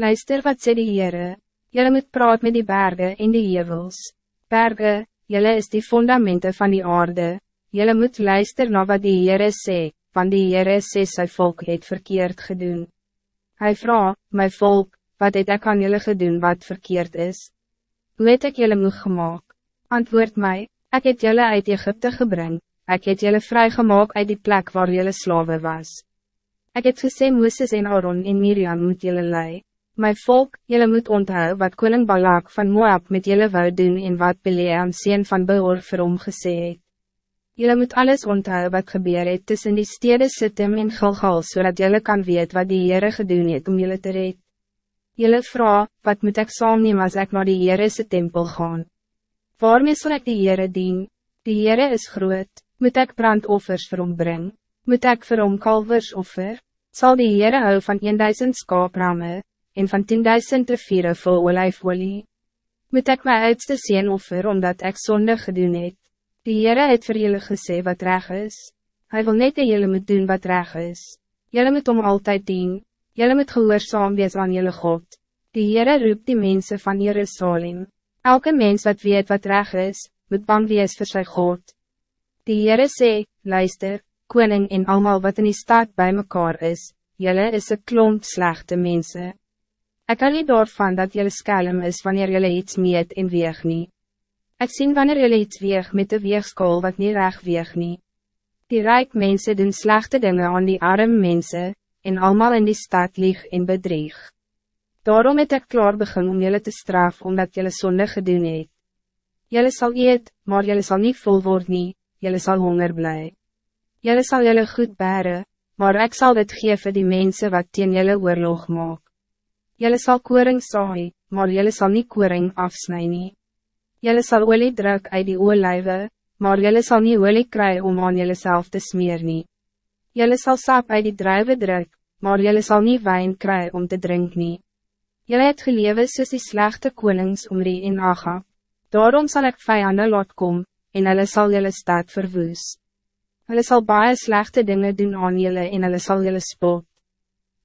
Luister wat sê die Heere, jylle moet praat met die bergen en die hevels. Bergen, jylle is die fundamenten van die aarde, jylle moet luister na wat die Heere sê, want die Heere sê sy volk het verkeerd gedoen. Hij vraagt, my volk, wat het ek aan jylle gedoen wat verkeerd is? Hoe het ek jylle moeg gemaakt? Antwoord mij, ik het jullie uit Egypte gebring, ik het jullie vrijgemaakt uit die plek waar jullie slaven was. Ik het gesê Mooses en Aaron en Miriam moet jullie lei. My volk, jullie moet onthou wat koning Balak van Moab met jullie wou doen en wat Bileam sien van Beor vir hom gesê het. Jullie moet alles onthou wat gebeur het tussen die stede Sittim en Gilgal, zodat so jullie kan weet wat die Heere gedoen het om jullie te red. Jullie vraag, wat moet ik saam neem as ek naar die Heere tempel gaan? Waarmee zal ik de Heere dien? De Heere is groot, moet ik brandoffers vir hom bring? Moet ik vir hom kalvers offer? Sal die Heere hou van 1000 skaapramme, en van 10.000 riviere vol olijfolie? Moet ik my uitste sien offer, omdat ik zonde gedoen het? De Heere het vir julle gesê wat reg is. Hij wil net dat julle moet doen wat reg is. Julle moet om altijd dien. Julle moet gehoorzaam wees aan julle God. De Heere roept die mensen van Jerusalem. Elke mens wat weet wat reg is, moet bang wees vir sy God. Die Heere sê, luister, koning en allemaal wat in die stad bij mekaar is, jelle is een klomp slechte mensen. Ik kan niet doorvan dat jelle skelm is wanneer jelle iets meet en weeg nie. Ek sien wanneer jelle iets weeg met de weegskool wat niet reg weeg nie. Die rijk mensen doen slechte dingen aan die arme mensen, en allemaal in die stad lieg en bedrieg. Daarom het ek klaar begin om jullie te straf, omdat jullie zonde gedoen het. Jullie zal eet, maar jullie zal niet vol worden, nie, jullie zal honger blij. Jullie zal jullie goed baren, maar ik zal dit geven die mensen wat teen jullie oorlog maak. Jullie zal koring saai, maar jullie zal niet koring afsnijden. Jullie zal olie druk uit die olijven, maar jullie zal niet olie krijgen om aan jullie zelf te smeren. Jullie zal sap uit die druiven druk, maar jullie zal niet wijn krijgen om te drinken. Jylle het gelewe soos die slechte konings Omri en Agab. Daarom zal ik vijanden laat kom, en hulle sal jylle stad verwoes. Hulle sal baie slechte dingen doen aan jylle en hulle sal jylle spot.